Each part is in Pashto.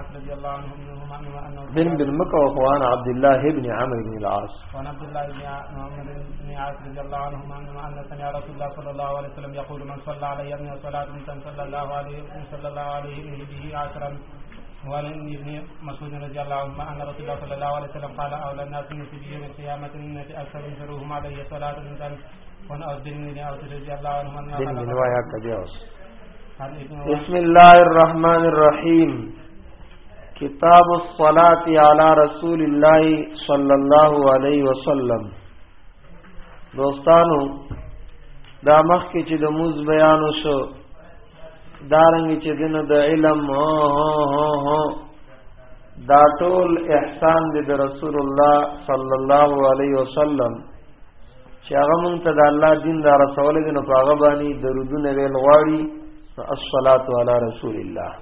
عباس رضي الله عنهما أنه بن بالمكوف وعن عبد الله بن عمرو بن العاص وعن عبد الله بن عمرو بن العاص رضي الله عنهما أن سمع رسول الله صلى الله عليه وسلم يقول من صلى علي من صلاة من صلى الله عليه صلى الله عليه به عشرا وعن ابن مسعود رضي الله عنه أن رسول الله صلى الله عليه وسلم قال أولى الناس من في يوم القيامة ان أكثر أكثرهم علي صلاة من بسم الله الرحمن الرحیم کتاب الصلاة علی رسول الله صلی الله علیه وسلم دوستانو دا مخ کې چې د موز بیان وشو دارنګ چې دنه د علم هو هو هو دا ټول احسان دی د رسول الله صلی الله علیه وسلم چې هغه مونږ ته د الله دین دا رسول دي نو په هغه باندې درودونه ویل غواړي الصلاۃ علی رسول الله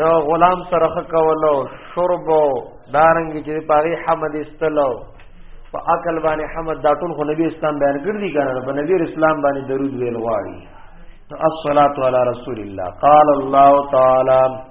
دا غلام سره کولو شرب دارنګ چې پاغي حمد استلو په عقل باندې حمد دا ټول خو نبی اسلام بیان کړ دي کنه په نبی اسلام باندې درود ویل غواړي الصلاۃ علی رسول الله قال الله تعالی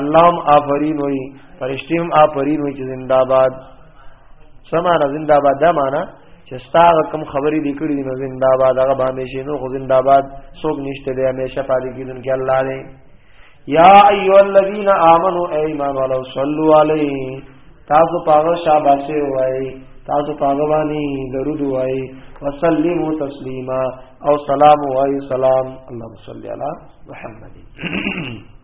الله هم آفرین وي فرشتي هم آفرین وي چې زنده باد سمانه زنده باد دا معنا چې ستاره کم خبرې دې کړې دي نو زنده باد هغه باندې شي نو خو زنده باد څوک نشته دی همیشه پاتې کیدون کې الله دې یا ایو الذین آمنو ای ایمان والو صلو علی تاسو پاغه شاباسه وای تاسو پاغه باندې درود وای وسلمو تسلیما او سلام وای سلام اللهم صل علی محمد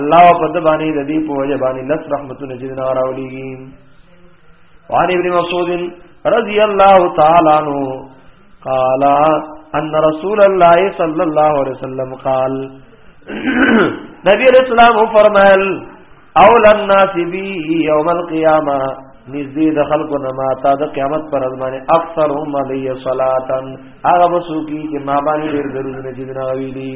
الله او په دبانې د دې په وجه باندې لس رحمتونه چې نه راولېږي وعن ابن مسعود رضی الله تعالی عنہ قال ان رسول الله صلی الله علیه وسلم قال نبی علیہ السلام فرمایل اول الناس بی یوم القیامه نزدې د خلکو نه ما تا د قیامت پر ازمانه اکثر هم علی صلاتن هغه وسو کی چې ما باندې ډېر ضروري نه دي نه ویلي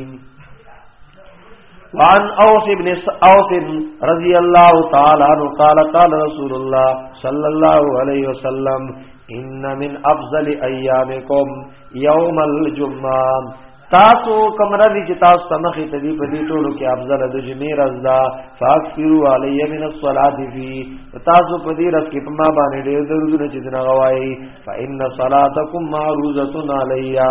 وعن اوس ابن اوس رضی الله تعالی عنہ قال قال رسول الله صلی الله علیه وسلم ان من افضل ایامکم یوم الجمعه تاسو کمره دي چې تاسو تمخې ته دي په دې ټولو کې افضل د جمعې ورځ ده فاکثروا علی من الصلاه فی تاسو په دې ورځ کې په ما باندې ډېر درودونه چې دنا غوايي فإن صلاتکم معروضه علیا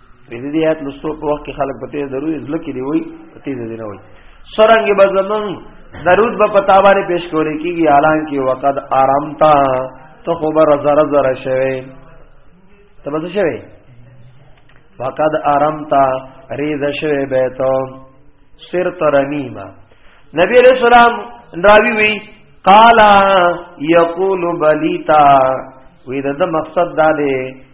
په دې آیات لوستو په وخت کې خلک په تیز ضروري ځلکې دی وای په تیز دی نه وای سرنګ به زمون درود په پتا باندې پیش کولې کیږي حالانکه وقد آرامتا ته خو بر زره زره شوی ته بس شوی وقد آرامتا ریز شوی به ته سر ترنیما نبی علیہ السلام راوی وی قالا یقول بلیتا وی دا مقصد دا دی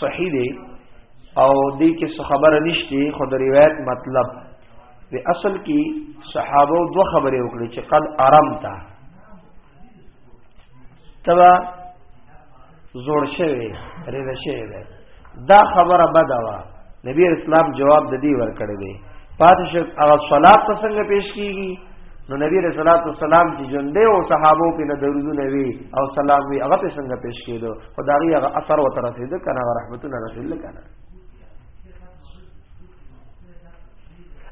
صحیح دی او دې کې څه خبره نشته خو د روایت مطلب په اصل کې صحابه دوه خبرې وکړي چې قد آرام تا تبا زور شوی رضا شوی دا خبره بده وا نبی اسلام جواب د دې ور کړی دی پاتش هغه صلات ته څنګه پیش کیږي نو نبی رسول الله صلی الله علیه وسلم چې ژوندې او صحابو په درودونه وی او سلام وی هغه څنګه پیش کیدو خدای هغه اثر وته رسید کنه رحمتونه رسول کنه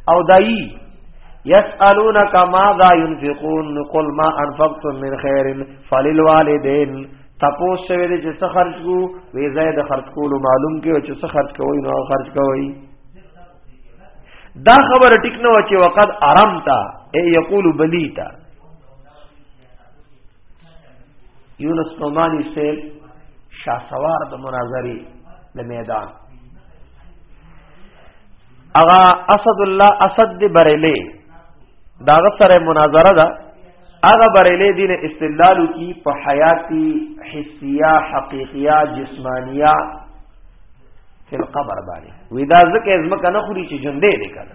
او دای یسالونک ماذا ينفقون قل ما انفقتم من خير فللوالدين تپو شوی دی چې څه خرج کو وی زید خرج کولو معلوم کې چې څه خرج کوی نو خرج کوی دا خبره ټیک نه و چې وقد ارمتا ای یقول بلیتا یونس نومانی سیل شاسوار د مناظری د میدان اغا اسد الله اسد دی بریلی داغه سره مناظره ده اغا بریلی دین استدلال کی په حیاتی حسیه حقیقیه جسمانیه فی القبر باندې ودا ځکه ازمکه نه خوري چې ژوندې دی کنه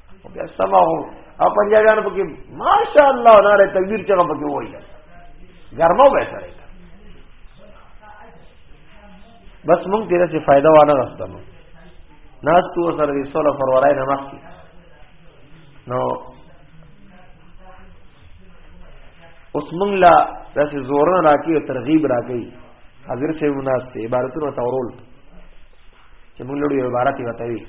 بیا سما هو او پنجابیان پکې ماشاء الله ناره تکبیر چغه پکې وایي ګرمو به سره بس مونږ دې څه فائدہ وانه راستو ناس تو سره دې سوله فرورای نه مخکي نو اوس مونږ لا داسې زورن راکې ترغیب راکې حاضر شي مناسب عبارتونه تورول چې مونږ له عبارت وتاوي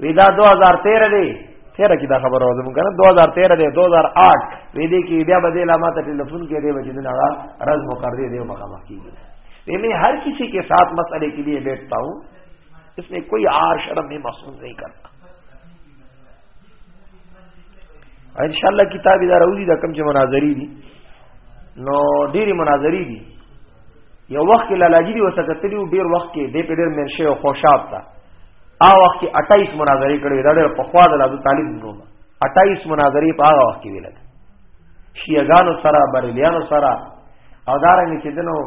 وی دا 2013 دی تیرا کی دا خبر او زمون کنه 2013 دی 2008 وی دی کی بیا بدی علامات ټلیفون کې دی بچی دنا رز مقر دی دیو مقام کیږي وی میں ہر کسی کے ساتھ مسئلے کے لیے بیٹھتا ہوں اس میں کوئی آر شرم میں محسوس نہیں کرتا ان شاء الله کتاب دا راوځي دا کم چې مناظری دي نو ډېری مناظری دي یو وخت لالاجی دی وسکتلی ډیر وخت کې د پیډر منشه او خوشاب تا ا وخت کې 28 مناظره کړې دا ډېر په خوا د لازم طالب نو 28 مناظره په هغه وخت کې ویل شیعاګانو سره بریلیانو سره او دارنګ چې دنو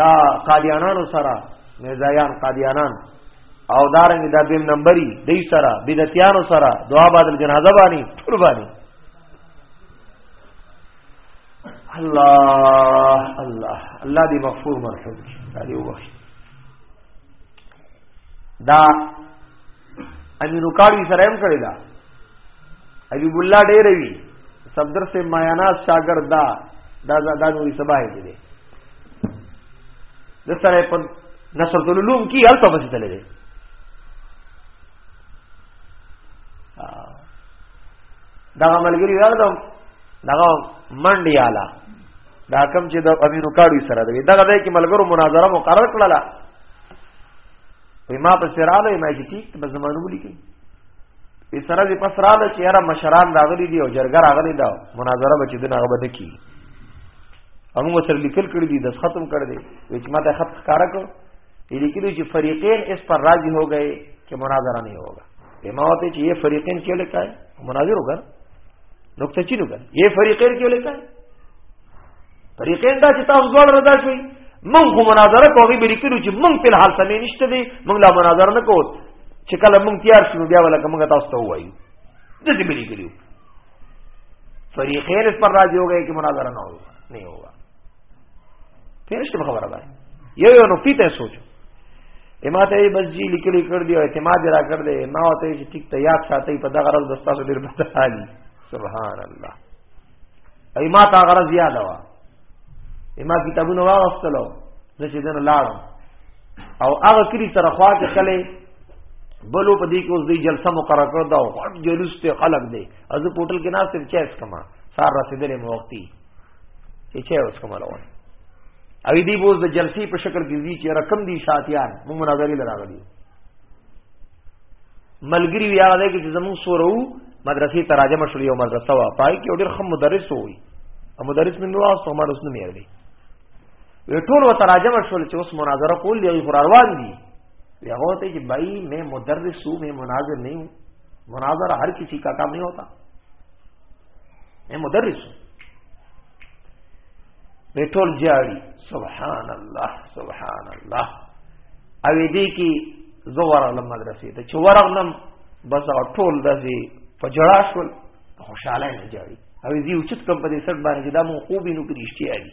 دا قادیانانو سره مرزایان قادیانان او دارنګ دا بیم نمبرې دې سره بدعتیانو سره دعا بادل جنازه باندې ټول باندې الله الله الله دې مغفور مرحوم دې وبخښ دا امینو کاری سره هم کړی دا حبیب الله ډېر وی صدر سے میانات شاګرد دا دا دا نوري سبا یې دي د سره په نصر العلوم کې هلته پسې تللی دی دا ملګری راغلم دغه منډي اعلی دا کم چې د امینو کاړو سره دی دغه ځای کې ملګرو مناظره مقرر کړله وی ما په سراله ما چې ټیک په زمانو لیکي په سره دې پس رااله چې یاره مشران راغلي دي او جرګه راغلي دا مناظره به چې دغه هغه بده کی هغه سره لیکل کړی دي د ختم کړ دي چې ما ته خط ښکارا کړ یې لیکلو چې فریقین اس پر راضي هو گئے چې مناظره نه ہوگا امامت چې یې فریقین کې لکه مناظر وګر نقطه چینو کړ یې فریقین کې ولیکل فریقین دا چې تاسو ځوړ رضا شوي مونږ خو مناظره کوي به لیکلو چې مونږ په حال سمې نشته دي مونږ لا مناظره نه کوو چې کله مونږ تیار شو بیا ولا کومه تاسو ته وایو د دې به لیکلو فریقین اس پر راځي هوګه کې مناظره نه هوګه نه هوګه پېښته خبره باندې یو یو نقطې ته سوچو اما ته بس جی لیکلی کړ دی او اعتماد را کړ دی ما ته چې ټیک ته یاد ساتي په دغه غرض دستا سره ډیر بدحالي سبحان الله ای ما ته غرض یاد وا اما کتابونه واغستلو زه چې دنه لاړم او هغه کلی سره خوا کې کله بلو په دې کې اوس دې جلسه مقرره کړ دا غټ جلوس ته خلق دی از پورتل کې ناس ته چیس کما سار رسیدلې موقتی چې چا اوس کومه روان او دې بوز د جلسې په شکل کې دي چې رقم دي شاتیان موږ مناظرې لراغلي ملګری بیا ده کې زموږ سورو مدرسې تراجم شول یو مدرسه وا پای کې ډېر خم مدرس وي او مدرس من نو اوس عمر حسن مې دی وی ټول و تراجم شول چې اوس مناظره کول دی روان دي بیا هوته چې بھائی میں مدرس ہوں میں مناظر نہیں ہوں مناظر ہر کسی کا کام نہیں ہوتا اے مدرس وی ټول جاړي سبحان الله سبحان الله او دې کې زوړ له مدرسې ته چې ورغلم بس ټول دځي په جړا شول خوشاله نه جاړي او دې اوچت کم په دې سر باندې دا مو خوبینو کې رښتیا دي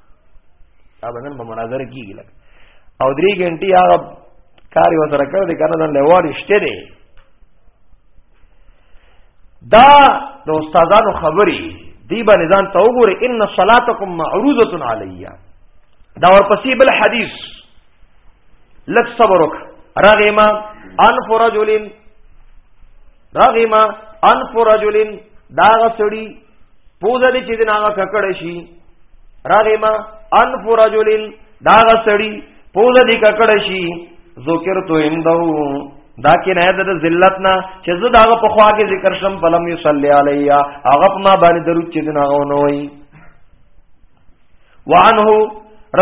دا بدن په مناظره کیږي لکه او درې غنټي هغه کار یو سره کړ دې کنه دن لوړ شته دی دا د استادانو خبري دی باندې ځان ته وګوره ان صلاتکم معروضه علیا دا ورپسې بل حدیث لک صبرک رغما ان فرجلن رغم انف رجل دا غسړي پوزه دې چې دنا ککړ شي رغم انف رجل دا غسړي پوزه دې ککړ شي ذکر تو اندو دا کې نه د ذلت نه چې زه دا په خوا کې ذکر شم فلم یصلی علیا هغه ما باندې درود چې دنا غو نه وای وعنه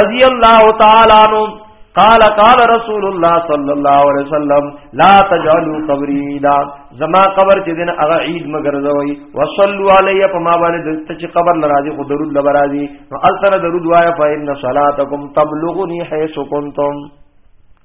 رضی الله تعالی عنہ قال قال رسول الله صلی الله علیه وسلم لا تجعلوا قبری عیدا زما قبر چې دین هغه عید مگر زوی وصلوا علی فما باندې چې قبر لراځي خو درود لبرازي نو التر درود وایا فإن صلاتکم تبلغنی حيث کنتم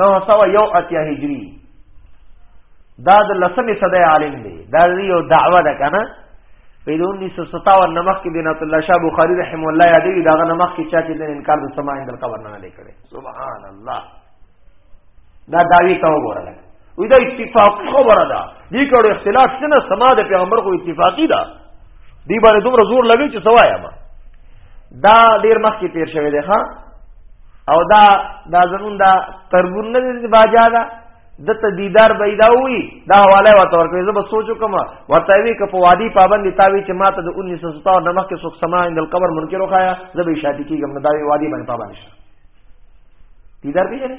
نو سوا یو اتیا هجری دا د لسمې صدې عالم دی دا یو دعوه ده کنه په 1957 نمخ کې بنات الله شاه بخاری رحم الله یادوي دا نمخ کې چا چې د انکار د سما اندل قبر نه لیکړي سبحان الله دا داوی ته وګورل وی دا اتفاقی خبره ده دې کړه اختلاف څنګه سما د پیغمبر خو اتفاقی ده دی باندې دومره زور لګی چې سوایا ما دا ډیر مخکې تیر شوی دی ها او دا دا زمون دا تربون نه دی باجا دا د تدیدار بيدا وي دا حواله وته ورکړي زه به سوچو کوم ورته وی ک په وادي پابند تاوي چې ماته د 1970 نمخ کې سوک سما اندل قبر منکر وخایا زه به شادي کیږم دا وادي باندې پابند شه دیدار پیژنې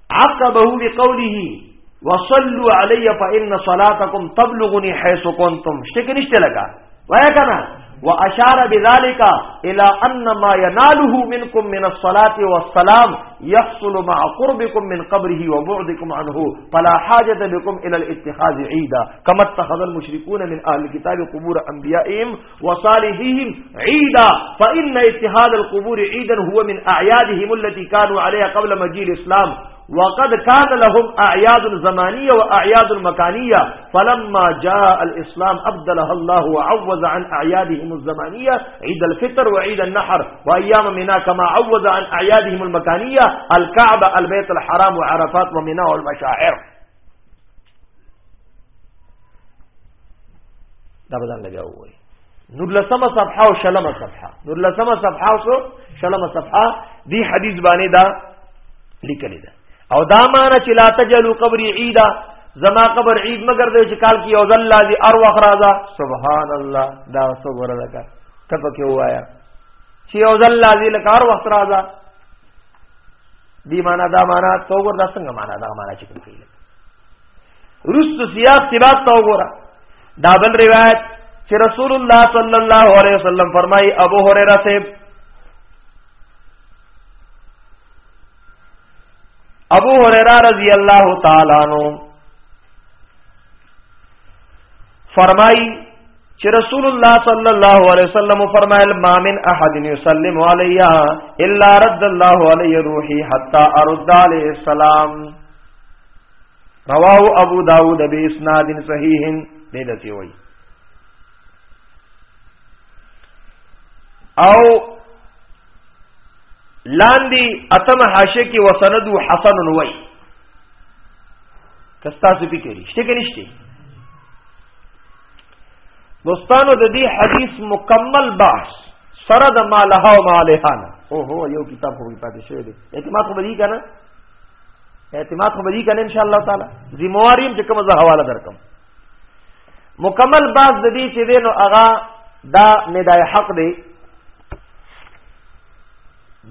عقبه قوله وصلوا علی فإن صلاتكم تبلغني حيث كنتم شته کې نشته لگا وایا کنه واشار بذلك الى ان ما يناله منكم من الصلاه والسلام يحصل مع قربكم من قبره وبعدكم عنه فلا حاجه لكم الى الاتخاذ عيدا كما اتخذ المشركون من اهل الكتاب قبور انبيائهم وصالحيهم عيدا فان اتخاذ القبور عيدا هو من اعيادهم التي كانوا عليها قبل مجيء الاسلام وقد كان لهم اعياد زمانيه واعياد مكانيه فلما جاء الاسلام ابدلها الله وعوض عن اعيادهم الزمانيه عيد الفطر وعيد النحر وايام منى كما عوض عن اعيادهم المكانيه الكعبه البيت الحرام وعرفات ومنى والمشاعر دا بدن لګیا وای نور لسمه صفحه او شلمه صفحه نور لسمه صفحه او شلمه صفحه دی حدیث باندې دا لیکل ده او دا معنا چې لا تجلو قبري عیدا زما قبر عید مگر دی چې کال کې یو ځل لازم ار وخت راځه سبحان الله دا صبر وکړه تپکه وایا چې یو ځل لازم لکار وخت راځه دی معنا دا معنا تو ګور دا څنګه معنا دا معنا چې کوم فعل رست سیاق سیاق تو ګور دا بل روایت چې رسول الله صلی الله علیه وسلم فرمایي ابو هريره سے ابو هريره رضی الله تعالی عنہ فرمایي چې رسول الله صلی الله علیه وسلم فرمایل ما من احد یسلم علی الا رد الله علی روحی حتا ارد علی السلام رواه ابو داود به اسناد صحیح دې دسی وای او لاندی اتم حاشیه کې وسند حسن وای کستا څه پکې رښتې کې نشته دوستانو د دې حدیث مکمل بحث سره د ما له او ما له نه او هو یو کتاب خو پاتې شوی دی اعتماد خو بدی کنه اعتماد خو بدی کنه ان شاء الله تعالی ذمہواریم چې کومه حواله درکم مکمل بحث د دې چې دینو اغا دا ندای حق دی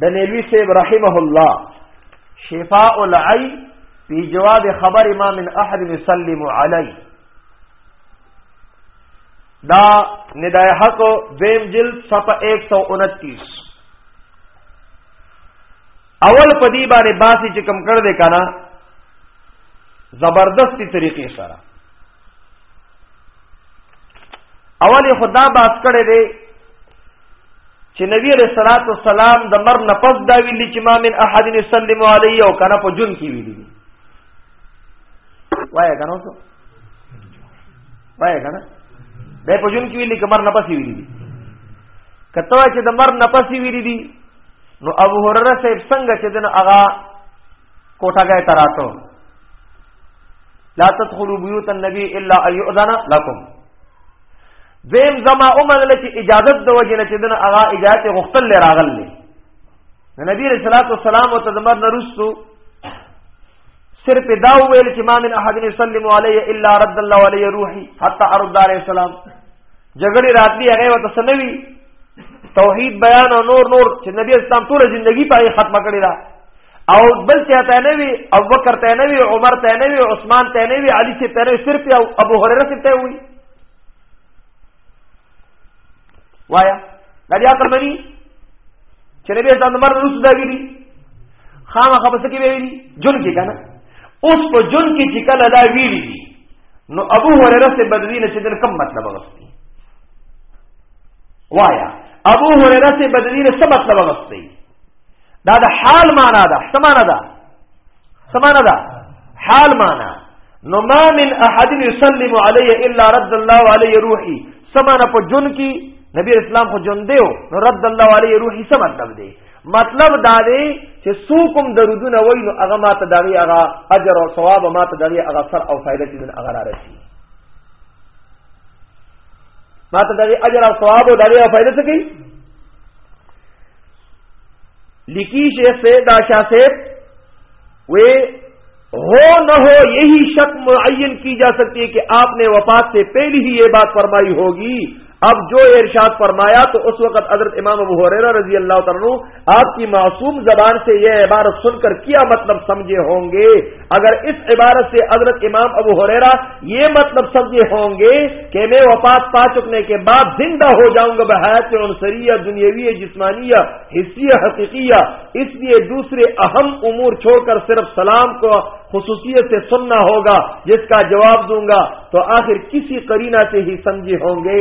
د نیلوی صاحب رحمه الله شفاء العی فی جواب خبر ما من احد یسلم علی دا ندای حق دویم جلد صفحه 129 اول پدی باندې باسی چې کم کړ دې کنه زبردستی طریقې سره اول خدا باس کړې دې چې نبی علیہ الصلوۃ والسلام د مر نه پس دا ویلي چې ما من احد یسلم علی او کنه په جون کې ویلي وای کنه وای کنه د په جون کې ویلي کمر نه پسې ویلي دي کته چې د مر نه پسې ویلي دي نو ابو هرره صاحب څنګه چې دن اغا کوټه غای تراتو لا تدخلوا بيوت النبي الا ان يؤذن لكم زم زما عمر لته اجازه د وجه نه چې دن اغا اجازه غختل لراغل نه نبی رسول الله صلی الله علیه وسلم او تدمر نرستو صرف دا ویل چې ما من احد يسلم علی الا رد الله علی روحي حتى ارد علی السلام جګړې راتلی هغه وته سنوي توحید بیان او نور نور چې نبی اسلام ټول ژوندۍ پای ختمه کړی دا او بل ته ته نه وی او بکر ته نه وی عمر ته نه وی عثمان ته نه وی علی ته نه صرف او ابو هريره ته وی وایا دا بیا عقل مني چې نبی اسلام د مرګ وروسته دا ویلي خامخا په څه کې ویلي جون کې کنه اوس په جون کې چې کله دا ویلي دي نو ابو هريره سے بدوی نه چې دل کم مطلب غوښتي وایا ابو هريره سے بدوی نه څه مطلب غوښتي دا د حال معنا ده څه معنا ده څه معنا ده حال معنا نو ما من احد يسلم علي الا رد الله علي روحي سمانه په جون کې نبی اسلام خو جون دیو نو رد الله علي روحي څه مطلب دی مطلب دا دی چې سوکم درودونه وای نو هغه ماته دغه هغه اجر او ثواب ماته دغه هغه سر او فائدې دې هغه را رسي ماته دغه اجر او ثواب او دغه فائدې څه کوي لکی شه سید عاشا سے و ہو نہ ہو یہی شک معین کی جا سکتی ہے کہ آپ نے وفات سے پہلے ہی یہ بات فرمائی ہوگی اب جو ارشاد فرمایا تو اس وقت حضرت امام ابو حریرا رضی اللہ تعالیٰ آپ کی معصوم زبان سے یہ عبارت سن کر کیا مطلب سمجھے ہوں گے اگر اس عبارت سے حضرت امام ابو حریرا یہ مطلب سمجھے ہوں گے کہ میں وفات پا چکنے کے بعد زندہ ہو جاؤں گا بحیات عنصریہ دنیاوی جسمانیہ جسمانی حصیہ حقیقی اس لیے دوسرے اہم امور چھوڑ کر صرف سلام کو خصوصیت سے سننا ہوگا جس کا جواب دوں گا تو آخر کسی کرینہ سے ہی سمجھے ہوں گے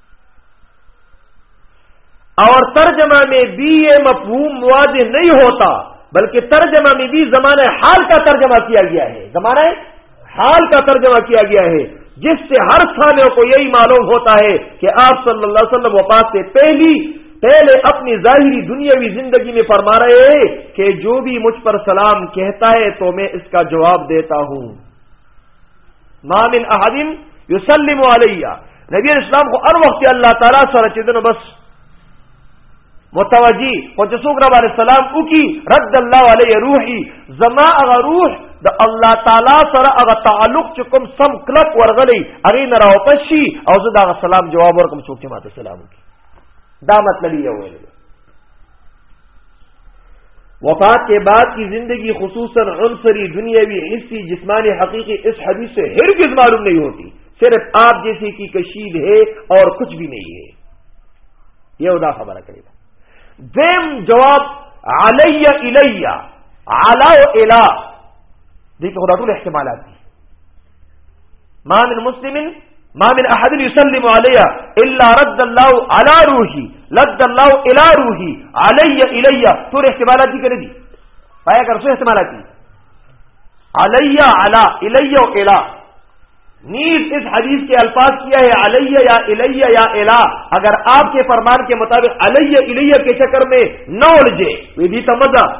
اور ترجمہ میں بھی یہ مفہوم واضح نہیں ہوتا بلکہ ترجمہ میں بھی زمانہ حال کا ترجمہ کیا گیا ہے زمانہ حال کا ترجمہ کیا گیا ہے جس سے ہر تھانے کو یہی معلوم ہوتا ہے کہ آپ صلی اللہ علیہ وسلم وفات سے پہلی پہلے اپنی ظاہری دنیاوی زندگی میں فرما رہے ہیں کہ جو بھی مجھ پر سلام کہتا ہے تو میں اس کا جواب دیتا ہوں ما من احد يسلم علي نبی اسلام خو هر وخت الله تعالی سره چې دنه بس متوجی خو چې څوک را باندې سلام وکي رد الله علی روحي زما هغه روح د الله تعالی سره هغه تعلق چې کوم سم کلک ورغلی هغه نه راوپشي او زه دا سلام جواب ورکم څوک چې ماته سلام وکي دا مطلب یې ویل وفات کے بعد کی زندگی خصوصاً عنصری دنیاوی حصی جسمانی حقیقی اس حدیث سے ہرگز معلوم نہیں ہوتی صرف آپ جیسے کی کشید ہے اور کچھ بھی نہیں ہے یہ ادا خبر کرے گا دیم جواب علی الی علا و الا دې کې خدا ټول احتمالات دي ما من مسلم ما من احد يسلم علي الا رد الله على روحي رد الله الى روحي علي الي تور احتمالات دي کړې دي پایا کر څه احتمالات دي علي على الي او الى نیز اس حدیث کے الفاظ کیا ہے علیہ یا الیہ یا الہ اگر آپ کے فرمان کے مطابق علیہ الیہ کے چکر میں نہ الجھے وی دی تمزہ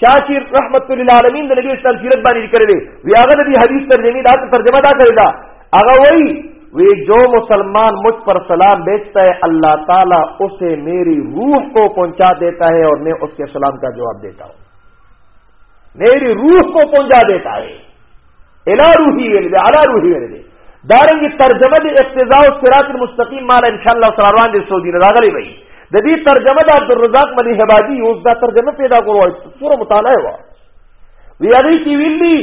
چاچی رحمت اللہ علمی نبی اسلام سیرت بانی کرے دے وی اگر نبی حدیث ترجمی دا تو دا کرے دا اگر وہی وی جو مسلمان مجھ پر سلام بیچتا ہے اللہ تعالیٰ اسے میری روح کو پہنچا دیتا ہے اور میں اس کے سلام کا جواب دیتا ہوں میری روح کو پہنچا دیتا ہے الا روحي ویل دی علا روحي ویل دی دارنګ ترجمه د اقتضاء او صراط المستقیم مال ان شاء الله سره روان دي سعودي نه راغلي وي د دې ترجمه د عبد الرزاق مدي هبادي اوس دا ترجمه پیدا کول سوره مطالعه وا وی هغه کی ویلی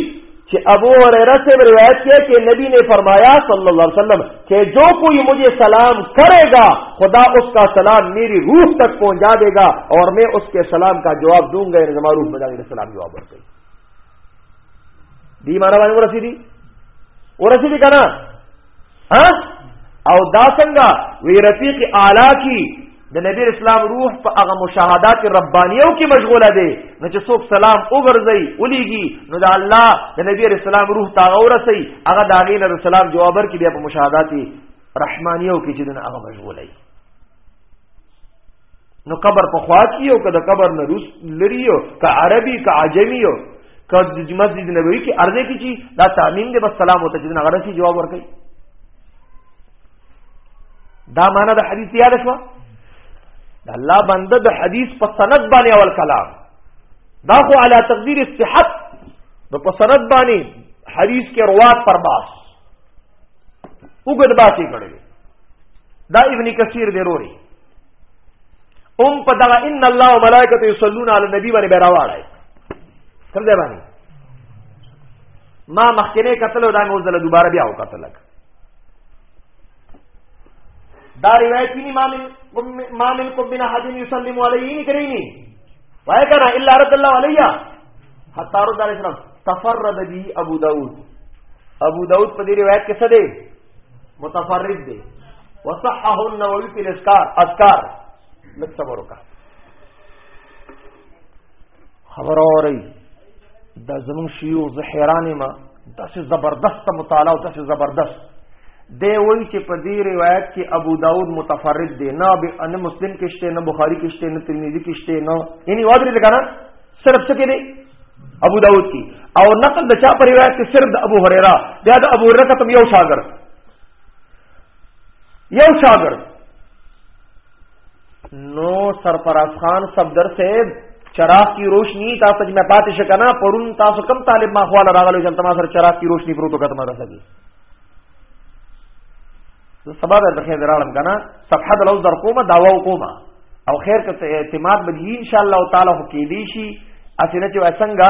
چې ابو هريره سے روایت کیا کہ نبی نے فرمایا صلی اللہ علیہ وسلم کہ جو کوئی مجھے سلام کرے گا خدا اس کا سلام میری روح تک پہنچا دے گا اور میں اس کے سلام کا جواب دوں گا یعنی روح میں جا کے سلام جواب ورکړي دی مانا باندې ورسی دی ورسی دی کنا ها او دا څنګه وی رفیق اعلی کی د نبی اسلام روح په هغه مشاهدات ربانیو کې مشغوله دی نو چې څوک سلام وګرځي ولېږي نو د الله د نبی اسلام روح تا اورسي هغه د هغې نه سلام جواب ورکړي بیا په مشاهدات رحمانیو کې چې دنه هغه مشغوله وي نو قبر په خوا کې یو کده قبر نه روس لري یو ک عربي ک عجمي یو ک د مسجد نبوي کې ارزه کې چی دا تعمیم دی بس سلام وته چې نه غرسي جواب ورکړي دا معنا د حدیث یاد شو د الله بنده د حدیث په سند باندې اول کلام دا خو علی تقدیر صحت نو په سند باندې حدیث کې روات پر باس وګد باسي کړي دا ابن کثیر دی روري ام په دغه ان الله او ملائکته یصلون علی النبی باندې بیراواړای کوم ځای باندې ما مخکنه قتل او دا مې وزله دوباره بیا وکتل دا روایت ني ما من ما من کو بنا حد یسلم علیه نه کریمی وای کنه الا رد الله علیه حتا رد علیه السلام تفرد به ابو داود ابو داود په دې روایت کې څه دی متفرد دی وصححه النووي في الاسكار اسكار لږ صبر وکړه خبر اوري د زمون شیو زهرانه ما داسې زبردست مطالعه او داسې زبردست دی وایي چې په دې روایت کې ابو داود متفرد دی نه به ان مسلم کې شته نه بخاری کې شته نه ترمذی کې شته نه یعنی واضح لګا نه صرف څه کې دی ابو داود کی او نقل د چا پر روایت کې صرف د ابو هريره بیا د ابو هريره کتم یو شاګرد یو شاګرد نو سرفراز خان صفدر صاحب چراغ کی روشنی تاسو چې مې پاتې شکنه پرون تاسو کم طالب ما خواله راغلو چې تاسو سره چراغ کی روشنی پروتو کتمه رسېږي زه سبا در ته خیر راړم کنه صفحه د لوز در کومه داوا کومه او خیر کته اعتماد به ان شاء الله تعالی خو کې دی شي اسنه چې وسنګا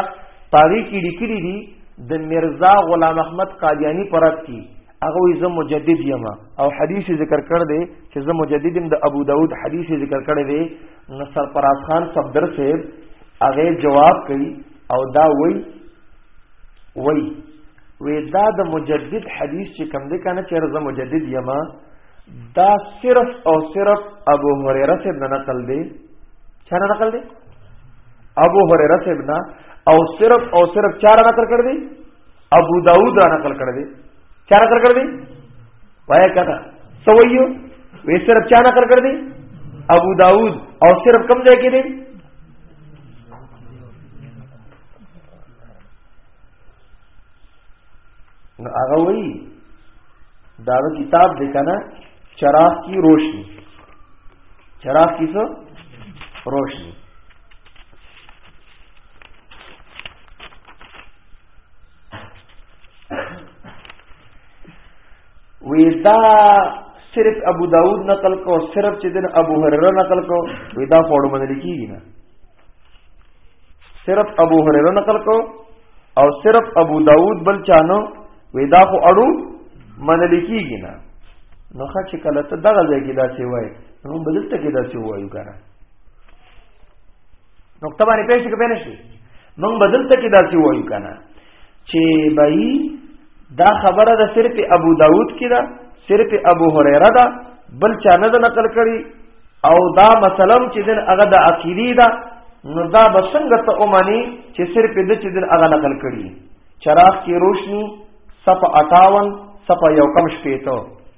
پاری کې لیکلي دي د مرزا غلام احمد قادیانی پرات کی هغه زه مجدد یم او حدیث ذکر کړ دی چې زه مجدد یم د ابو داود حدیث ذکر کړ دی نصر پراز خان صفدر صاحب هغه جواب کړي او دا وایي وای وې دا د مجدد حدیث چې کم دی کنه چې رضا مجدد یما دا صرف او صرف ابو هريره سے نقل دی چا نقل دی ابو هريره سے ابن او صرف او صرف چا نقل کړ دی ابو داود را نقل کړ دی چا نقل کړ دی وای کړه سویو وې صرف چا نقل کړ دی ابو داود او صرف کم ځای کې دی نو هغه وی دا کتاب دی کنه چراغ کی روشنی چراغ کی سو روشنی وی دا صرف ابو داود نقل کو صرف چې دن ابو هرره نقل کو وی دا فوډ باندې کیږي نه صرف ابو هريره نقل کو او صرف ابو داود بل چانو وې دا خو اړو منل کیږي نه نو خا چې کله ته دغه ځای کې دا سی وای نو بدلته کې دا سی وایو کنه نو کتابه نه پېښ کې پېنه شي موږ بدلته کې دا سی وایو کنه چې بای دا خبره ده صرف ابو داود کې ده صرف ابو هريره ده بل چا نه نقل کړي او دا مثلا چې دن هغه د عقیدی ده نو دا بسنګ ته اومانی چې صرف د چې دن هغه نقل کړي چراغ کی روشنی صف 58 صف یو کم شپې ته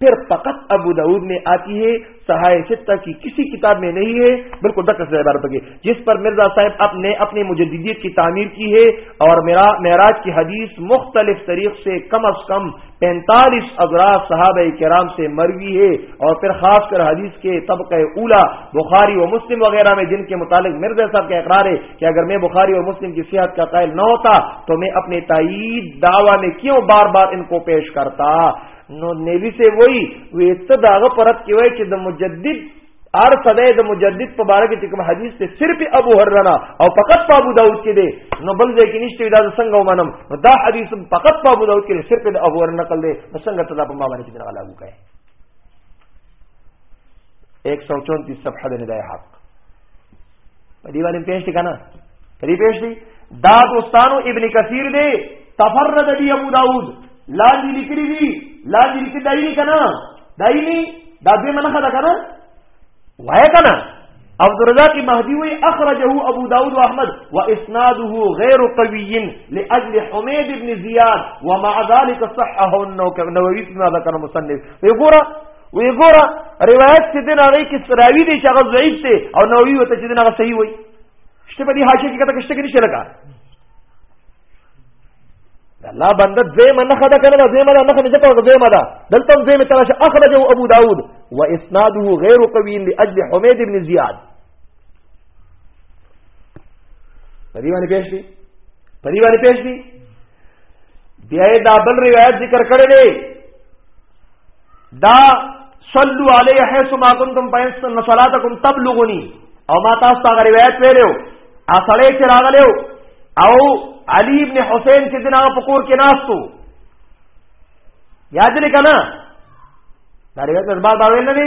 پھر فقط ابو دعود میں آتی ہے سہائے ستہ کی کسی کتاب میں نہیں ہے بالکل عبارت ہوگی جس پر مرزا صاحب اپنے اپنی کی تعمیر کی ہے اور معراج کی حدیث مختلف طریق سے کم از کم پینتالیس اضراف صحابہ کرام سے مروی ہے اور پھر خاص کر حدیث کے طبقہ اولا بخاری و مسلم وغیرہ میں جن کے متعلق مرزا صاحب کا اقرار ہے کہ اگر میں بخاری اور مسلم کی صحت کا قائل نہ ہوتا تو میں اپنے تائید دعوی میں کیوں بار بار ان کو پیش کرتا نو نیوی سے وای وی ته داغه پرد کې وای چې د مجدد ار صدې د مجدد په باره کې کوم حدیث ته صرف ابو هرره او فقط په ابو داود کې دی نو بل ځای کې نشته دا څنګه ومنم دا حدیث فقط په ابو داود کې صرف د ابو هرره نقل دی څنګه ته دا په ما باندې کې دغه لاګو کړي 134 صفحه د ندای حق په دې باندې پېښ کنه په دې پېښ دي دا دوستانو ابن کثیر دی تفرد دی ابو داود لاندې لیکلي دي لاندې لیکلي دایي کنه دایي دا به منخه ده کنه وای کنه عبد الرزاق مهدی وی اخرجه ابو داود و احمد و اسناده غیر قوی لاجل حمید ابن زیاد ومع ذلك صححه النووي فيما ذكر المصنف ويقول وی ګوره روایت چې دین هغه کې سراوی دی چې هغه ضعیف دی او نووي وته چې دین هغه صحیح وي شته په دې حاشیه کې کته کشته کې نشي لګا الله بنده زیمه نه خدا کنه زیمه نه خدا ځکه زیمه ده دلته زیمه ترا چې اخرجه ابو داود واسناده غیر قوی لاجل حمید بن زیاد پریوانه پېښ دي پریوانه پېښ دي بیا دا بل روایت ذکر کړی دی دا صلو علی حيث ما كنتم فإن صلاتكم تبلغني او ما تاسو ته روایت ویلو اصله چې راغلو او علی ابن حسین چې دنا په کور کې ناستو یاد لري کنه دا روایت زما دا ویل نه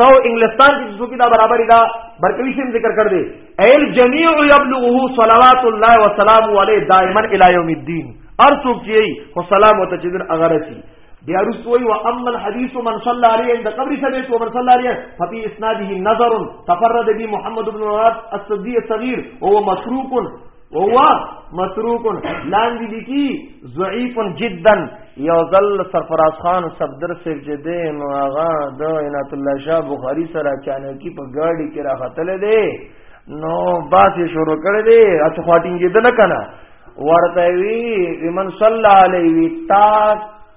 تو انګلستان کې څوک دا برابرې دا برکوي سیم ذکر کړ دې ایل جميع يبلغه صلوات الله وسلام علیه دائما الی یوم الدین ار څوک چې هو سلام او تجدن اغرسی بیا رسوی و اما الحديث من صلى عليه عند قبر ثبت ومن صلى عليه ففي اسناده نظر تفرد به محمد بن مراد الصديق الصغير وهو متروك وهو متروک لاندې لیکي ضعیف جدا یو ځل سرفراز خان صفدر صاحب چې دی نو هغه د عنایت الله شاه بخاری سره چانکی په ګاډي کې راختل دی نو باس یې شروع کړی دی اته خاطین کې دل کنه ورته وی لمن صلی علیه وی تا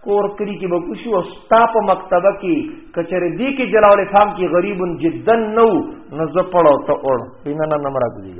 کور کری کې بکوشي او ستا په مکتبه کې کچره دی کې جلاول فام کې غریب جدا نو نو زپړو ته اور بینه نه نمبر دی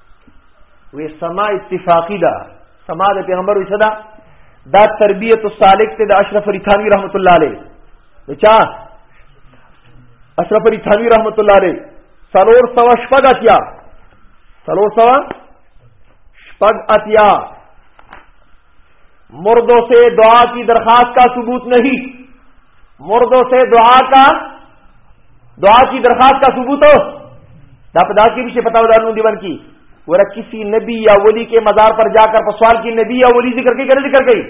وې سما اتفاقی ده سما د پیغمبر وې صدا دا تربیت السالک ته د اشرف علی ثانوی رحمت الله علیه چا اشرف علی ثانوی رحمت الله علیه سلور سو شپږ اتیا سلور سو شپږ اتیا مردوں سے دعا کی درخواست کا ثبوت نہیں مردوں سے دعا کا دعا کی درخواست کا ثبوت ہو داپدا کی بھی پتا ہو دیوان کی کسی نبی یا ولی کے مزار پر جا کر پسوال کی نبی یا ولی ذکر گئی کرے ذکر گئی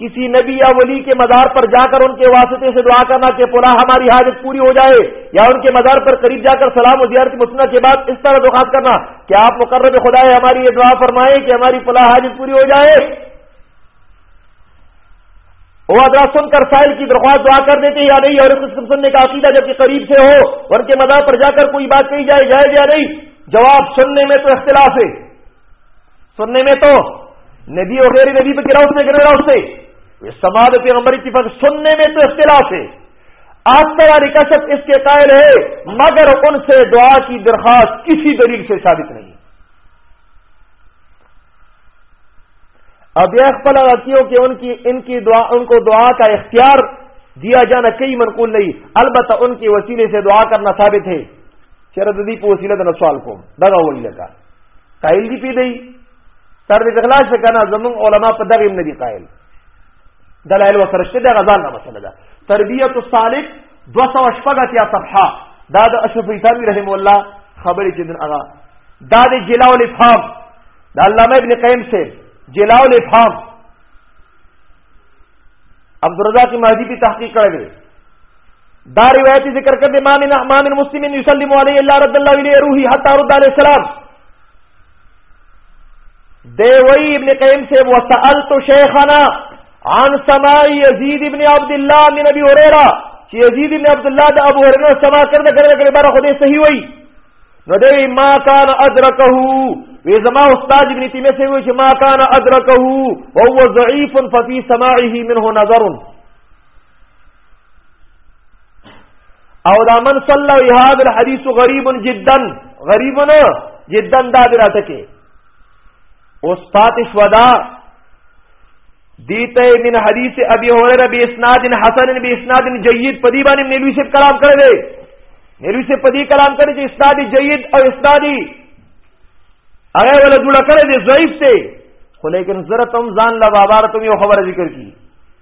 کسی نبی یا ولی کے مزار پر جا کر ان کے واسطے سے دعا کرنا کہ پورا ہماری حاجت پوری ہو جائے یا ان کے مزار پر قریب جا کر سلام و زیارت مسنہ کے بعد اس طرح درخواست کرنا کہ آپ مقرر خدا ہے ہماری یہ دعا فرمائے کہ ہماری پلا حاجت پوری ہو جائے وہ حضرات سن کر فائل کی درخواست دعا کر دیتے یا نہیں اور سننے کا عقیدہ جب کہ قریب سے ہو ان کے مزاح پر جا کر کوئی بات کہی جائے جائے یا نہیں جواب سننے میں تو اختلاف ہے سننے میں تو ندی وغیرہ ندی پہ گروس میں گروٹ سے سماج اتفاق سننے میں تو اختلاف ہے آخر اور کسپ اس کے قائل ہے مگر ان سے دعا کی درخواست کسی دلیل سے ثابت نہیں ہے اب یہ اخبل غلطیوں کہ ان کی ان کی دعا ان کو دعا کا اختیار دیا جانا کئی منقول نہیں البتہ ان کے وسیلے سے دعا کرنا ثابت ہے شرط دی پو وسیلہ دنا سوال کو دغه ولې کا قائل دی پی دی تر دې اخلاص کنه زمون علما په دغه نه دی قائل دلایل وسره شته د غزان نه مسله ده تربیت السالک 218 یا صفحه دا د اشرف ایثامی رحم الله خبرې چې دن اغا دا د جلاو الافهام د علامه ابن قیم سے جلاو الافهام عبدالرزاق مهدی په تحقیق کړی دا روایت ذکر کړ د امام امام مسلم یسلم علیه الله رضی الله علیه روحی حتا رد علیہ السلام دی وی ابن قیم سے وسألت شیخنا عن سماع یزید ابن عبد الله من ابي هريره چې یزید ابن عبد الله د ابو هريره سما کړ د کړه کړه بار خو دې صحیح وای نو دی ما کان ادرکه وی زما استاد ابن تیمیه سے وی چې ما کان ادرکه وهو ضعيف ففي سماعه منه نظر او دا من صلی الله هذا الحديث غریب جدا غریب نه جدا دا دراته کې اوس پاتش ودا دیته من حدیث ابي هريره به اسناد حسن به اسناد جيد پدی باندې نیلوی سے کلام کړی دی نیلوی سے پدی کلام کړی چې اسناد جيد او اسناد هغه ولا جوړ کړی دی ضعیف دی خو لیکن زره تم ځان لا بابا ته یو خبره ذکر کی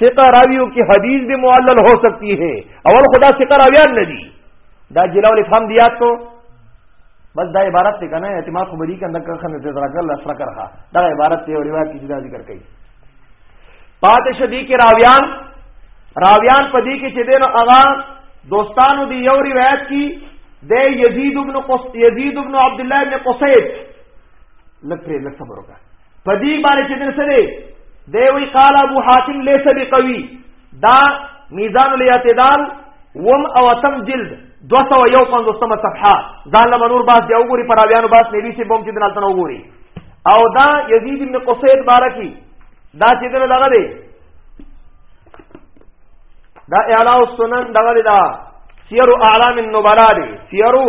ثقه راویو کې حدیث به معلل هو سکتی ہے اول خدا ثقه راویان نه دي دا جلاو الافهام دی یاد کو بس دا عبارت ته کنه اعتماد خو بری کنده کړه خنه ته ذکر الله سره کرخه دا عبارت ته روایت کې جدا ذکر کړي پاتې شدی کې راویان راویان په دې کې چې دین اغا دوستانو دی یو روایت کی د یزید ابن قص یزید ابن عبد الله ابن قصید لکه لکه صبر وکړه په دې باندې چې دن سره دی وی قال ابو حاتم ليس بقوي دا میزان الاعتدال وم او تم جلد 251 صفحه ځان له نور باز دی وګوري پر اویانو باز نبی سي بوم چې دن التن وګوري او دا یزید ابن قصید بارکی دا چې دن دغه دی دا اعلی السنن دغه دی دا سیر اعلام النبلاء دی سیرو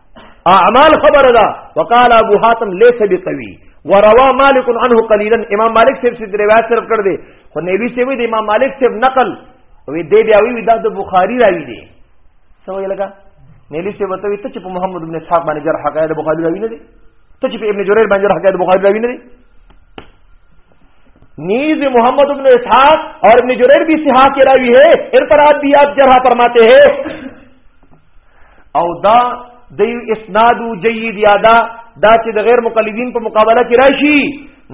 اعمال خبر ده وقال ابو حاتم ليس بقوي وروا مالک عنه قليلا امام مالک صاحب سے روایت صرف کړ دے خو نبی سے وی دی امام مالک صاحب نقل وی دی بیا وی دا د بخاری راوی دی سو یې لگا نبی سے وته ته چې په محمد ابن اسحاق باندې جرح کړی د بخاری راوی نه دی ته چې په ابن جرير باندې جرح کړی د بخاری راوی نه دی نیز محمد ابن اسحاق اور ابن جرير بھی صحاح کے راوی ہے ان پر آپ بھی آپ جرح فرماتے ہیں او دا د اسناد جيد یا دا دا چې د غیر مقلدین په مقابله کې راشي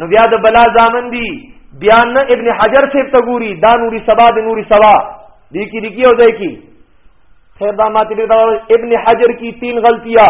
نو بیا د بلا ځامن دي بیا نه ابن حجر سے تګوري دا نوري سبا د نوري سبا دي کې دي کې او ځای کې خیر دا ماته ابن حجر کی تین غلطیاں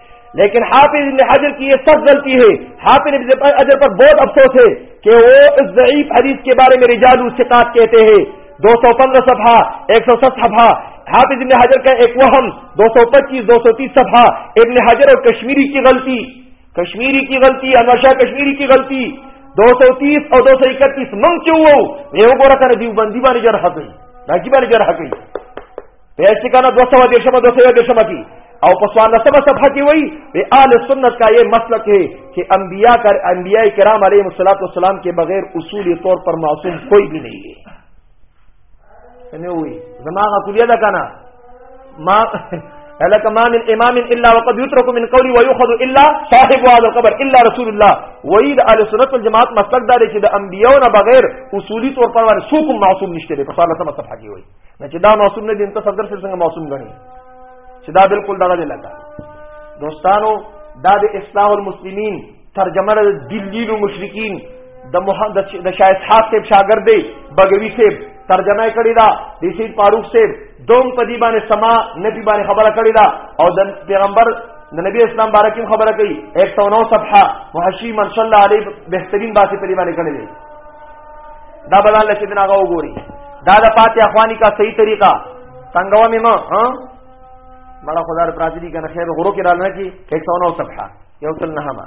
لیکن حافظ ابن حجر کی یہ سخت غلطی ہے حافظ ابن حجر پر بہت افسوس ہے کہ وہ اس ضعیف حدیث کے بارے میں رجال السقات کہتے ہیں دو سو پندرہ صفحہ ایک سو ست صفحہ حافظ ابن حجر کا ایک وہم دو سو پچیس دو سو تیس صفحہ ابن حجر اور کشمیری کی غلطی کشمیری کی غلطی انور شاہ کشمیری کی غلطی دو سو تیس اور دو سو اکتیس منگ کیوں ہو یہ وہ گورا کر دیو بندی بانی جرح گئی راجی بانی جرح گئی پیش چې کنه 200 دیشمه 200 دیشمه کی او په سوال سم صفحه کې وایي په اهل سنت کا یہ مسلک ہے کہ انبیاء کر انبیاء کرام علیہ الصلوۃ والسلام کے بغیر اصولی طور پر معصوم کوئی بھی نہیں ہے سمې وي زماغه کلیه ده کنه ما هلك ما من امام الا وقد يترك من قولي ويؤخذ الا صاحب هذا القبر الا رسول الله ويد اهل السنه والجماعت مسلک دار چې د انبيو نه بغیر اصولي طور پر ور سوق معصوم نشته په صالح سم صفحه کې وي نه چې دا معصوم نه دي ته صدر سره څنګه معصوم غني چې دا بالکل دغه دی لکه دوستانو دا د اصلاح المسلمین ترجمه د دلیل المشرکین د محمد د شاه اسحاق صاحب شاګرد دی بغوی صاحب ترجمه کړی دا د سید فاروق صاحب دوم په دی باندې سما نبی باندې خبره کړی دا او د پیغمبر د نبی اسلام بارکی خبره کوي 109 صفحه وحشی من صلی الله علیه بهترین باسي په دی باندې کړی دی دا بدل لکه دنا غو ګوري دا د پاتې اخواني کا صحیح طریقہ څنګه و مې ما ها مړه خدای پراتی دي کنه خیر غرو کې را نه کی 109 صفحه یو تل نه ما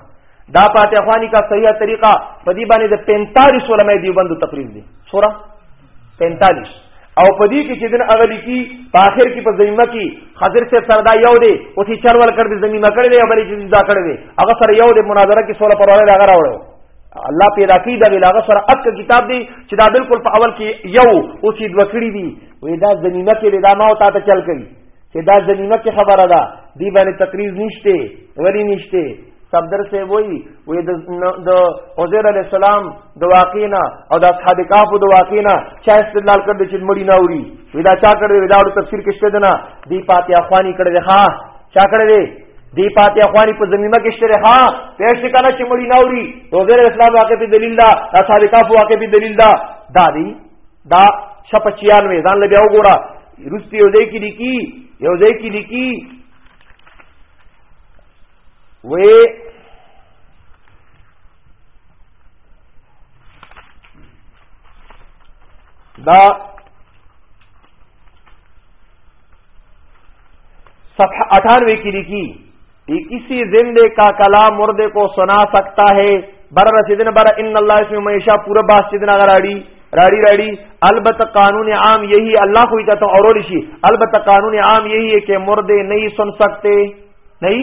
دا پاتې اخواني کا صحیح طریقہ په دې باندې د 45 علماء دیوبند تقریر دي سورہ 45 او پدې کې چې دن اغلی کی په اخر کې په زمینه کې حاضر سے سردا یو دی او چې چرول کړ دې زمینه کړې دی او بلې چې دا کړې دی هغه سره یو دی مناظره کې سوله پرواله هغه راوړو الله پیدا کی دا ویلاغه سره اک کتاب دی چې دا بالکل په اول کې یو او چې دوه کړی دی وې دا زمينه کې دا ما او تا ته چل کړي چې دا زمينه کې خبره ده دی باندې تقریر نشته ولی نشته صدر سے وہی وی د عزیر علیہ السلام د واقعنا او د اصحاب کهف د واقعنا چا استدلال کړ چې مړی نه اوري وی دا چا کړ دی دا تفسیر کې شته نه دی پاتې اخوانی کړ دی ها چا کړ دی دی پاتې اخوانی په زمینه کې شته ها پېښ کنه چې مړی ناوري روزه اسلام واقع په دلیل دا اصحاب کاف واقع په دلیل دا دا دی دا شپ 96 ځان لګیا وګوره رستی یو ځای کې لیکي یو ځای کې لیکي وې دا صفحہ اٹھانوے کی لکھی کسی زندے کا کلام مردے کو سنا سکتا ہے بر رسیدن بر ان اللہ اس میں ہمیشہ پورا باس چیدن اگر راڑی راڑی راڑی البتہ قانون عام یہی اللہ کو ہی کہتا ہوں اور البتہ قانون عام یہی ہے کہ مردے نہیں سن سکتے نہیں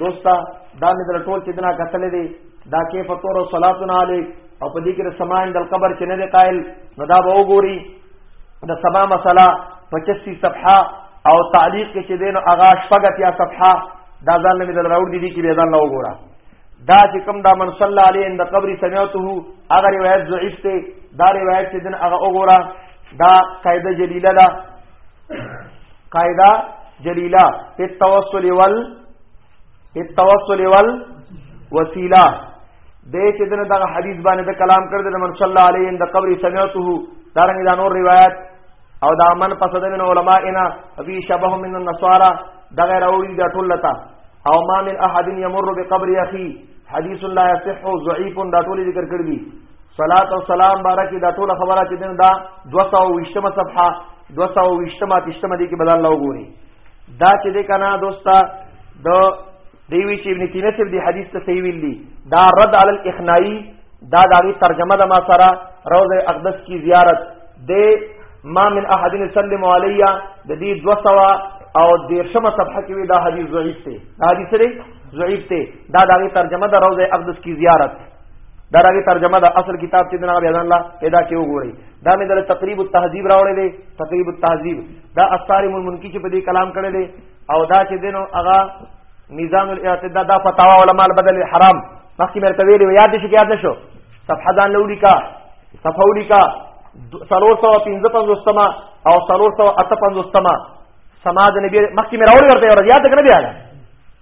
دوستا دا مې در ټول چې دنا کتلې دي دا کې فطور او صلاتنا علی او په دې کې سمان د قبر چې نه دی قائل نو دا به وګوري د سما مسله 85 صفحه او تعلیق کې چې دین اغا شپږ یا صفحه دا ځان مې در راوړ دي دي کې به ځان لا وګورا دا چې کوم دا من صلی الله علیه عند قبر سمعته هغه روایت ضعیف دی دا روایت چې دین اغا وګورا دا قاعده جلیله ده قاعده جلیلا په توسل ول په توسل ول وسیله دې چې دنه دغه حدیث باندې د کلام کړ د من صلی الله علیه ان د قبر سمعته دارنګ دا نور روایت او دا من پسد من علماء انا فی شبه من النصارى دا غیر اولی دا ټولتا او ما من احد یمر بقبر اخی حدیث لا یصح ضعیف دا ټول ذکر کړی صلات او سلام بارکی دا ټول خبره چې دین دا 220مه صفحه 220مه تشتمه دي کې بدل الله وګوري دا چې دې کنا دوستا د دیوی چې ابن تیمیه صاحب دی حدیث ته صحیح ویلی دا رد علی الاخنائی دا داغي ترجمه د ما سره روضه اقدس کی زیارت د ما من احد سلم علیا د دې 200 او دیرشمه صفحه کې دا حدیث ضعیف دی دا حدیث لري ضعیف دی دا داغي ترجمه د روضه اقدس کی زیارت دا راغی ترجمه دا اصل کتاب چې دغه بیان الله پیدا کې وګوري دا مې د تقریب التهذیب راوړې دي تقریب التهذیب دا اثار المنکی چې په دې کلام کړي دي او دا چې دینو هغه میزان الاعتداد دا فتاوا علماء البدل الحرام مخکې مې ته ویلي یاد شي یاد نشو صفحه ځان لولي کا صفحه ولي کا 355 سما او 358 سما سما د نبی مخکې مې راوړې ورته یاد کړی دی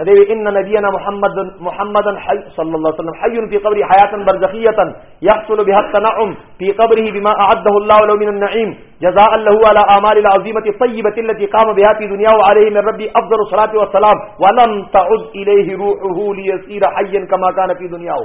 ندعي ان نبينا محمد محمد حي صلى الله عليه وسلم حي في قبره حياة برزخية يحصل بها التنعم في قبره بما اعده الله له من النعيم جزاء له على اعمال العظيمة الطيبة التي قام بها في دنيا وعليه من ربي افضل الصلاه والسلام ولم تعد اليه روحه ليسير حيا كما كان في دنياه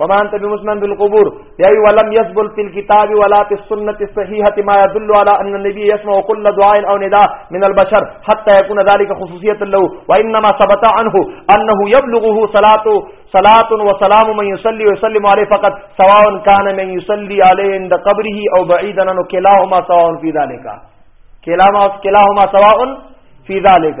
وما انت بمسمن بالقبور يا ولم يسبل في الكتاب ولا في السنه الصحيحه ما يدل على ان النبي يسمع كل دعاء او نداء من البشر حتى يكون ذلك خصوصيه له وانما ثبت عنه انه يبلغه صلاه صلاه وسلام من يصلي ويسلم عليه فقط سواء كان من يصلي عليه عند قبره او بعيدا عنه كلاهما سواء في ذلك كلاهما كلاهما سواء في ذلك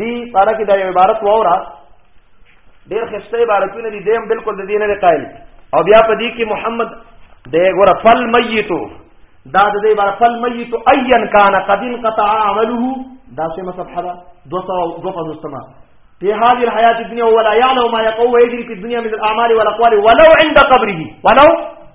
دی پاره کې د عبارت وره ډیر خسته عبارتونه دي دیم بالکل د دینه قائل او بیا په دې کې محمد د ګور فل میتو دا د دې بار فل میتو ايا کان قد انقطع عمله دا څه مصحف حدا 200 250 في هذه الحياة الدنيا ولا يعلم ما يقوى يجري في الدنيا من الأعمال والأقوال ولو عند قبره ولو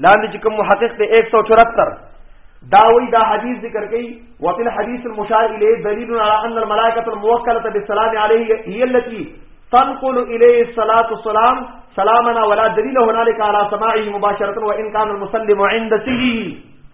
لاندې چې کوم محقق ته 174 داوی دا حدیث ذکر کئ وفي الحديث المشار اليه دليل على ان الملائكه الموكله بالسلام عليه هي التي تنقل اليه الصلاه والسلام سلامنا ولا دليل هنالك على سماعه مباشره وان كان المسلم عند سجی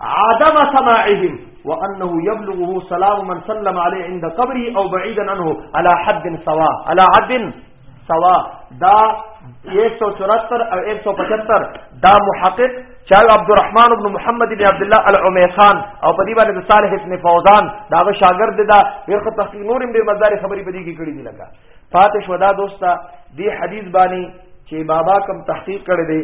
عدم سماعهم وانه يبلغه سلام من سلم عليه عند قبره او بعيدا عنه على حد سواء على حد سواء دا 174 او 175 دا محقق چاو عبد الرحمن ابن محمد ابن عبد الله العميخان او په دې باندې صالح ابن فوزان دا غو شاګرد دا ورخه تحقیق نورم ډیر مزاري خبرې پدې کې کړې دي لکه فاتش ودا دوستا دې حدیث باندې چې بابا کم تحقیق کړی دی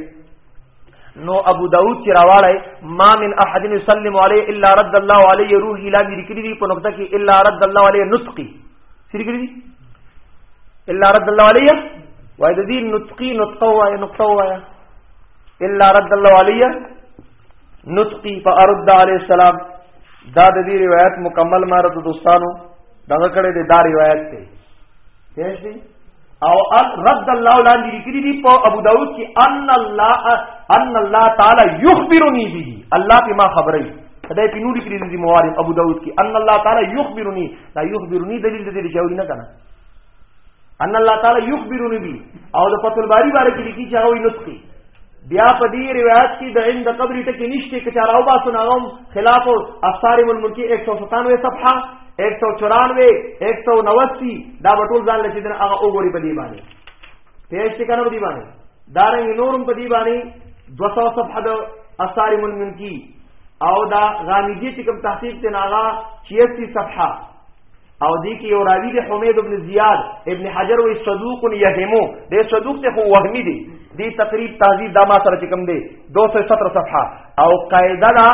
نو ابو داود چې راواړی ما من احد يسلم عليه الا رد الله عليه روحي لا دې کړی دی په نقطه کې الا رد الله عليه نطقي سری کړی دی الا رد الله عليه وای د دې نطقي نطقه وای نقطه وای الا رد الله عليه نطقي فارد عليه السلام دا د دې روایت مکمل مارته دوستانو دغه کړه دې دا روایت دی پېښ دی او رد الله لاندې لیکلي دي په ابو داود کې ان الله ان الله تعالی یخبرنی به الله په ما خبرې خدای په نور لیکلي دي موارد ابو داود کې ان الله تعالی یخبرنی دا یخبرنی دلیل دې لري چې نه کنه ان الله تعالی یخبرنی به او د فتح الباری باره کې لیکي چې هغه نسخي بیا په دې روایت کې د عند قبر ټکی نشته چې چاراو با سناوم خلاف افطار الملکی 197 صفحه 194 189 دا ټول ځان لچې دن هغه وګوري په دې باندې پیش کې کنه په دې باندې دارنګ نورم په دې باندې 200 صفحه د افطار الملکی او دا غامدی چې کوم تحقیق ته ناغا 86 صفحه او دې کې یو راوی دی حمید ابن زیاد ابن حجر وی صدوق یهمو دې صدوق ته خو وهمی دی دې تقریب تهذیب دا ما سره چې کوم دی 217 صفحه او قاعده دا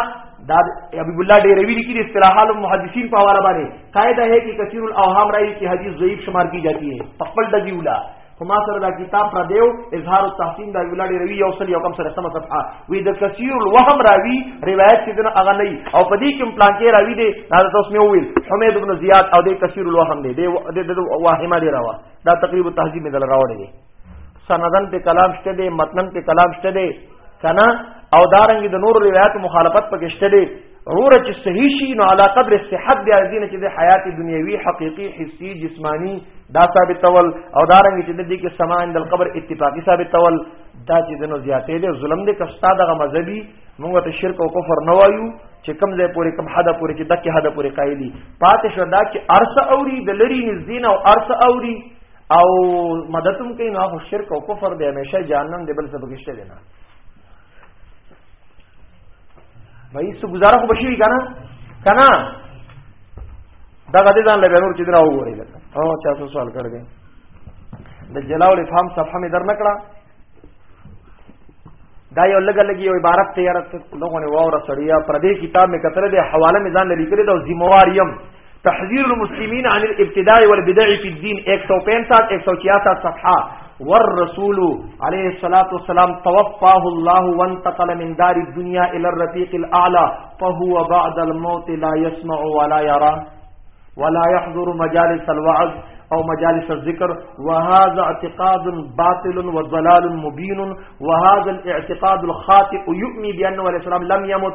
دا حبیب الله ډیروی لیکي د اصطلاحات المحدثین په حواله باندې قاعده ہے کہ کثیر الاوهام رائی کی حدیث ضعیف شمار کی جاتی ہے خپل دجی ولا خو ما سره دا کتاب را دیو اظهار التحسین دا ویلا دی روی یو سل یو کم سره سم صفحه وی د کثیر الوهم راوی روایت چې دنه اغه نه او په دې کې پلان کې راوی دی دا تاسو مې ویل حمید ابن زیاد او د کثیر الوهم دی د واهمه دی راوا دا تقریب التهذیب مې دل راوړی دی سندن په کلام شته دی متنن په کلام شته دی کنه او دارنګ د نور روایت مخالفت پکې شته دی روره چې صحیح شي نو علا قدر صحت بیا دینه چې د حیات دنیوي حقيقي حسي جسمانی دا ثابت تول او دا رنګ چې د دې کې سما عند القبر اتفاقی ثابت تول دا چې دنو زیاتې دي ظلم دې کښتا دغه مذهبي موږ ته شرک او کفر نه وایو چې کم ځای پورې کم حدا پورې چې دکې حدا پورې قایلی پاتې شو دا چې ارس اوري د لری نزدین او ارس اوري او مدتم کوي نو شرک او کفر به همیشه جهنم دې بل څه بګشته دي نه وای څه گزاره خو بشي کنه کنه دا غدي ځان له نور چې درا وګورې لکه او چا څه سوال کړ دې د جلاول افهام صفحه مې در نکړه دا یو لګ لګي یو عبارت تیار ته لغونه واوره سړیا پر دې کتاب مې کتره دې حواله مې ځان لري کړې دا ذمہ واریم تحذير المسلمين عن الابتداء والبدع في الدين 165 166 صفحه والرسول عليه الصلاة والسلام توفاه الله وانتقل من دار الدنيا إلى الرفيق الأعلى فهو بعد الموت لا يسمع ولا يرى ولا يحضر مجالس الوعظ او مجالس الذكر وهذا اعتقاد باطل وضلال مبين وهذا الاعتقاد الخاطئ يؤمن بأنه عليه السلام لم يمت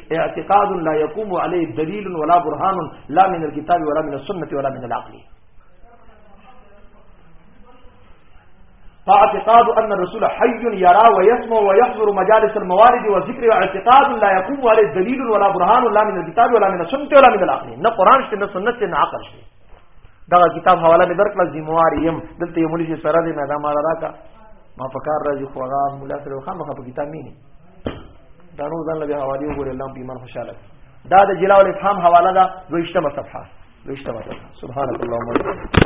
اعتقاد لا يقوم عليه دليل ولا برهان لا من الكتاب ولا من السنه ولا من العقل فاعتقاد ان الرسول حي يرى ويسمع ويحضر مجالس الموارد وذكر اعتقاد لا يقوم عليه دليل ولا برهان لا من الكتاب ولا من السنه ولا من العقل نه قران شته نه سنت نه عقل شته دا کتاب حواله مې درکړه ذمہوار يم دلته یو مولوی سره دې نه دا ما راکا ما پکار راځي خو هغه مولا سره خامخا په کتاب مې دا نو ځان له حواله وګورئ الله په ایمان خوشاله دا د جلاو الافهام حواله ده دویشتمه صفحه دویشتمه صفحه سبحانك اللهم وبحمدك